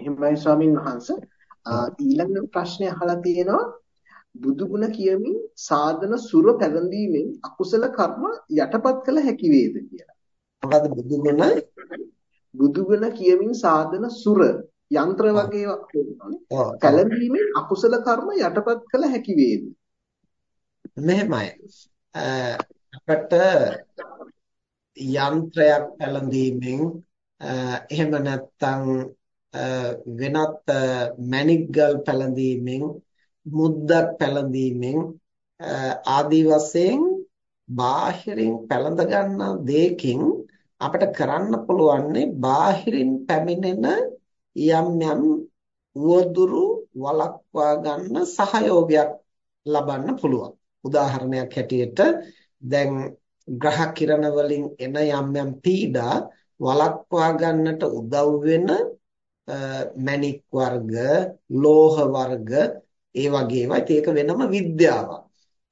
එහෙමයි ස්වාමින් වහන්සේ. ඊළඟ ප්‍රශ්නේ අහලා තියෙනවා බුදු ගුණ කියමින් සාධන සුර පැවඳීමෙන් අකුසල කර්ම යටපත් කළ හැකි වේද කියලා. මොකද බුදු ගුණ බුදු ගුණ කියමින් සාධන සුර යන්ත්‍ර වගේ වගේ පැලඳීමෙන් අකුසල කර්ම යටපත් කළ හැකි වේද? මෙහෙමයි. අපට යන්ත්‍රයක් පැලඳීමෙන් එහෙම නැත්නම් වෙනත් මැණික්ගල් පැලඳීමෙන් මුද්දක් පැලඳීමෙන් ආදී වශයෙන් බාහිරින් පැලඳ ගන්නා දෙයකින් අපිට කරන්න පුළුවන්නේ බාහිරින් පැමිණෙන යම් යම් උවදුරු වළක්වා ගන්න සහයෝගයක් ලබන්න පුළුවන්. උදාහරණයක් හැටියට දැන් ග්‍රහ කිරණ වලින් එන යම් යම් පීඩා වළක්වා ගන්නට උදව් වෙන මැණික් වර්ග, ලෝහ වර්ග ඒ වගේ ඒවා ඒක වෙනම විද්‍යාවක්.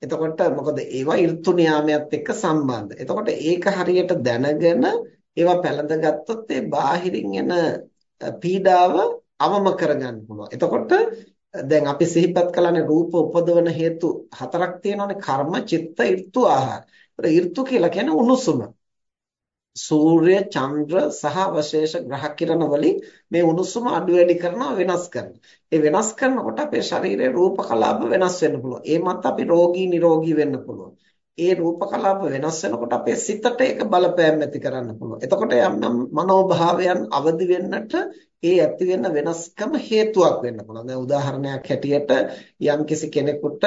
එතකොට මොකද ඒවා ඍතු නියාමයත් එක්ක සම්බන්ධ. එතකොට ඒක හරියට දැනගෙන ඒවා පැලඳගත්තොත් ඒ බාහිරින් එන පීඩාව අවම කරගන්න පුළුවන්. එතකොට දැන් අපි සිහිපත් කළානේ රූප උපදවන හේතු හතරක් තියෙනවානේ කර්ම, චිත්ත, ඍතු, ආහාර. ඒතර ඍතු කියලා කියන්නේ උණුසුම. සූර්ය චන්ද්‍ර සහ අවශේෂ ග්‍රහ කිරණ වලින් මේ උණුසුම අඩු වැඩි කරනවා වෙනස් කරනවා. ඒ වෙනස් කරනකොට අපේ ශරීරයේ රූප කලාප වෙනස් වෙන්න පුළුවන්. ඒ මත අපි රෝගී නිරෝගී වෙන්න පුළුවන්. ඒ රූප කලාප වෙනස් වෙනකොට අපේ සිතට ඒක බලපෑම් ඇති කරන්න පුළුවන්. එතකොට යම් යම් මනෝභාවයන් අවදි වෙන්නට ඒ ඇති වෙන වෙනස්කම හේතුවක් වෙන්න පුළුවන්. දැන් උදාහරණයක් හැටියට යම්කිසි කෙනෙකුට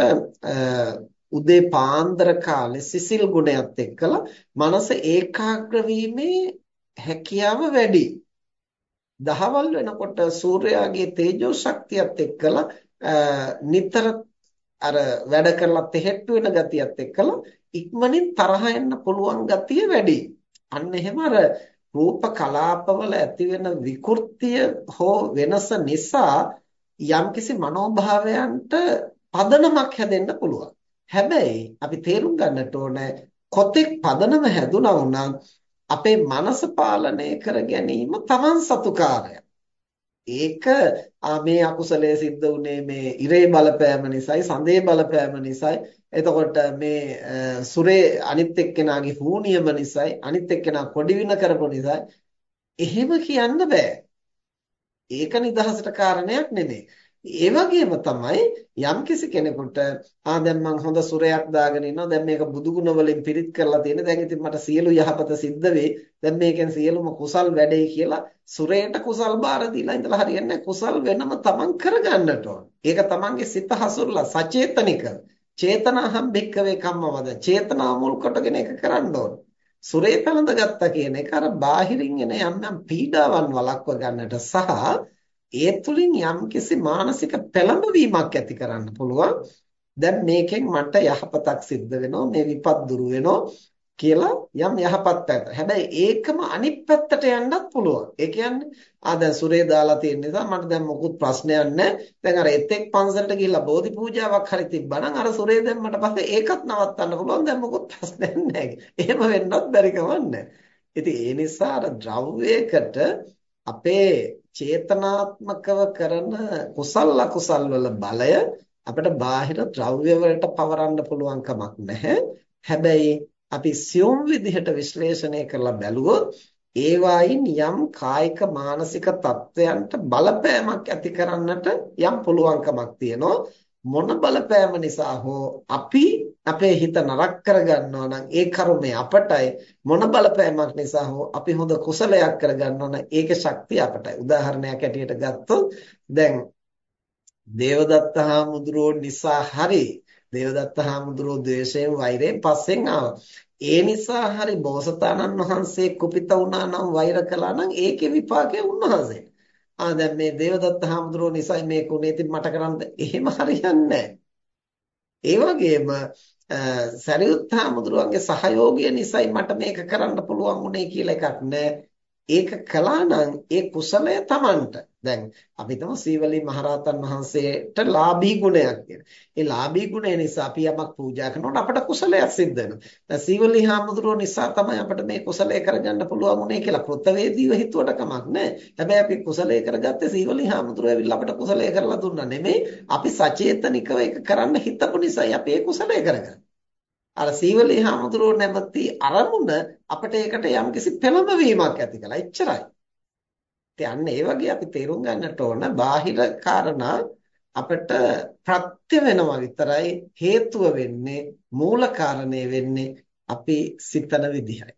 උදේ පාන්දර කාලේ සිසිල් ගුණයත් එක්කලා මනස ඒකාග්‍ර හැකියාව වැඩි. දහවල් වෙනකොට සූර්යාගේ තේජෝ ශක්තියත් එක්කලා නිතර අර වැඩ කරලා තෙහෙට්ටු වෙන ගතියත් එක්කලා ඉක්මනින් තරහ එන්න පුළුවන් ගතිය වැඩි. අන්න එහෙම අර රූප කලාපවල ඇති වෙන විකෘතිය හෝ වෙනස නිසා යම්කිසි මනෝභාවයන්ට පදනමක් හැදෙන්න පුළුවන්. හැබැයි අපි තේරුම් ගන්නට ඕනේ කොතෙක් පදනම හැදුනා වුණා අපේ මනස පාලනය කර ගැනීම Taman සතුකාරය. ඒක මේ අකුසලයේ සිද්ධ වුනේ මේ ඉරේ බලපෑම නිසායි සඳේ බලපෑම නිසායි එතකොට මේ සුරේ අනිත් එක්කෙනාගේ හූනියම නිසායි අනිත් එක්කෙනා කොඩි වින කරපු නිසායි එහෙම කියන්න බෑ. ඒක නිදහසට කාරණයක් නෙමෙයි. ඒ වගේම තමයි යම්කිසි කෙනෙකුට ආ දැන් මං හොඳ සුරයක් දාගෙන ඉන්නවා. දැන් මේක බුදුගුණ වලින් පිරිත් කරලා තියෙන දැන් ඉතින් මට සියලු යහපත සිද්ධ වෙයි. දැන් මේකෙන් සියලුම කුසල් වැඩේ කියලා සුරේට කුසල් බාර දීලා ඉඳලා හරියන්නේ කුසල් වෙනම තමන් කරගන්නට ඕන. ඒක තමන්ගේ සිත හසුරලා සචේතනික චේතනාහම් භික්කවේ කම්මවද? චේතනාව මුල් කොටගෙන ඒක කරන්න ඕන. සුරේ පළඳ ගත්තා කියන එක අර බාහිරින් එන යම් යම් පීඩාවන් වළක්ව ගන්නට සහ ඒ තුලින් යම්කිසි මානසික පෙළඹවීමක් ඇති කරන්න පුළුවන්. දැන් මේකෙන් මට යහපතක් සිද්ධ වෙනවා මේ විපත් දුරු වෙනවා කියලා යම් යහපත් පැත්ත. හැබැයි ඒකම අනිත් පැත්තට යන්නත් පුළුවන්. ඒ කියන්නේ ආ දැන් සුරේ දාලා තියෙන නිසා මට දැන් මොකුත් ප්‍රශ්නයක් නැහැ. දැන් අර එතෙක් පන්සලට ගිහිල්ලා බෝධි පූජාවක් හරි තිබ්බනම් අර සුරේ දැම්මට පස්සේ ඒකත් නවත්තන්න පුළුවන්. දැන් මොකුත් ප්‍රශ්නයක් නැහැ. එහෙම වෙන්නත් බැරි කමක් ඉතින් ඒ නිසා අර ද්‍රව්‍යයකට අපේ චේතනාත්මකව කරන කුසල අකුසල් වල බලය අපිට බාහිර ද්‍රව්‍ය වලට පවරන්න පුළුවන් කමක් නැහැ. හැබැයි අපි සියුම් විදිහට විශ්ලේෂණය කරලා බැලුවොත් ඒවායින් යම් කායික මානසික තත්වයන්ට බලපෑමක් ඇති කරන්නට යම් පුළුවන්කමක් තියෙනවා. මොන බලපෑම නිසා හෝ අපි අපේ හිත නරක කරගන්නවා නම් ඒ කර්මය අපටයි. මොන බලපෑමක් නිසා හෝ අපි හොඳ කුසලයක් කරගන්නවා නම් ඒකේ ශක්තිය අපටයි. උදාහරණයක් ඇටියට ගත්තොත් දැන් දේවදත්ත හාමුදුරුවෝ නිසා හරි දේවදත්ත හාමුදුරුවෝ ද්වේෂයෙන් වෛරයෙන් පස්සෙන් ආවා. ඒ නිසා හරි බෝසතාණන් වහන්සේ කුපිත වුණා නම් වෛර කළා නම් ඒකේ විපාකය උන්වහන්සේට ආ දැන් මේ දේවදත්ත හාමුදුරුවෝ නිසයි මේක උනේ ඉතින් මට කරන්න එහෙම හරියන්නේ ඒ වගේම සරියුත් හාමුදුරුවන්ගේ සහයෝගය නිසයි මට මේක කරන්න පුළුවන් උනේ කියලා එකක් නෑ ඒක කළා නම් ඒ කුසලය Tamanට දැන් අපි හිතමු සීවලී මහරහතන් වහන්සේට ලාභී ගුණයක් කියලා. ඒ ලාභී ගුණය නිසා අපි යමක් පූජා කරනකොට අපට කුසලයක් සිද්ධ වෙනවා. දැන් සීවලී හාමුදුරුවෝ නිසා තමයි අපිට මේ කුසලය කරගන්න පුළුවන් වුණේ කියලා කෘතවේදීව හිතුවට කමක් නැහැ. හැබැයි අපි කුසලය කරගත්තේ සීවලී හාමුදුරුවෝ ඇවිල්ලා අපිට කුසලය කරලා දුන්නා නෙමෙයි. අපි සචේතනිකව ඒක කරන්න හිතපු නිසායි අපි ඒ කුසලය කරගන්නේ. අර සීවලී හාමුදුරුවෝ නැමැති අරමුණ අපිට ඒකට යම්කිසි පෙළඹවීමක් ඇති කළා. එච්චරයි. ඉතින් අන්න ඒ වගේ අපි තේරුම් ගන්නට ඕන බාහිර කාරණා අපිට ප්‍රත්‍ය වෙනවා විතරයි හේතුව වෙන්නේ මූල කාරණේ වෙන්නේ අපි සිතන විදිහයි.